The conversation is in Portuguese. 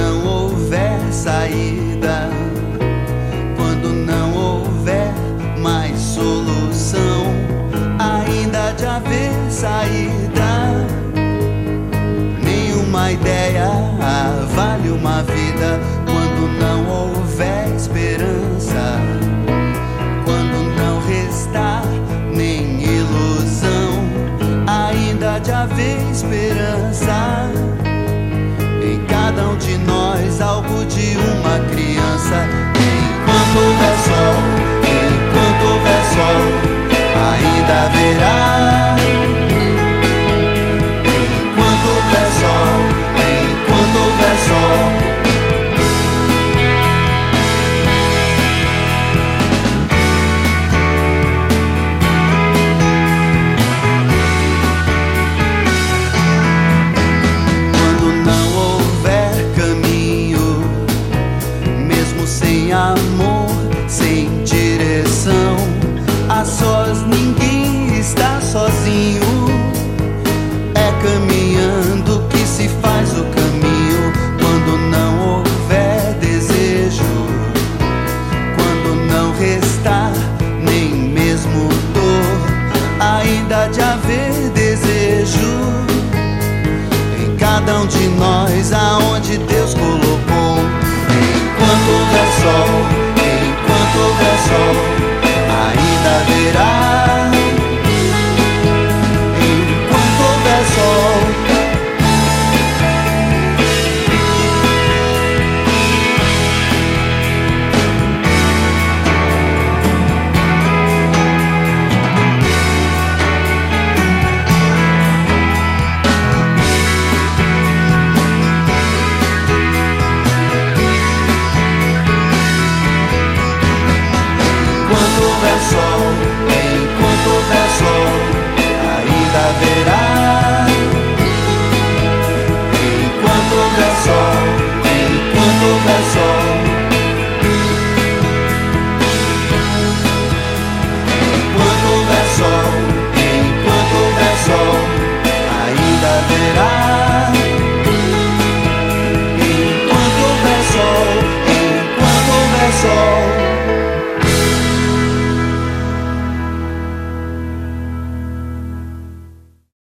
Não houver saída, quando não houver mais solução, ainda de haver saída. Nenhuma ideia vale uma vida quando não houver esperança, quando não restar nem ilusão, ainda de haver esperança de nós aonde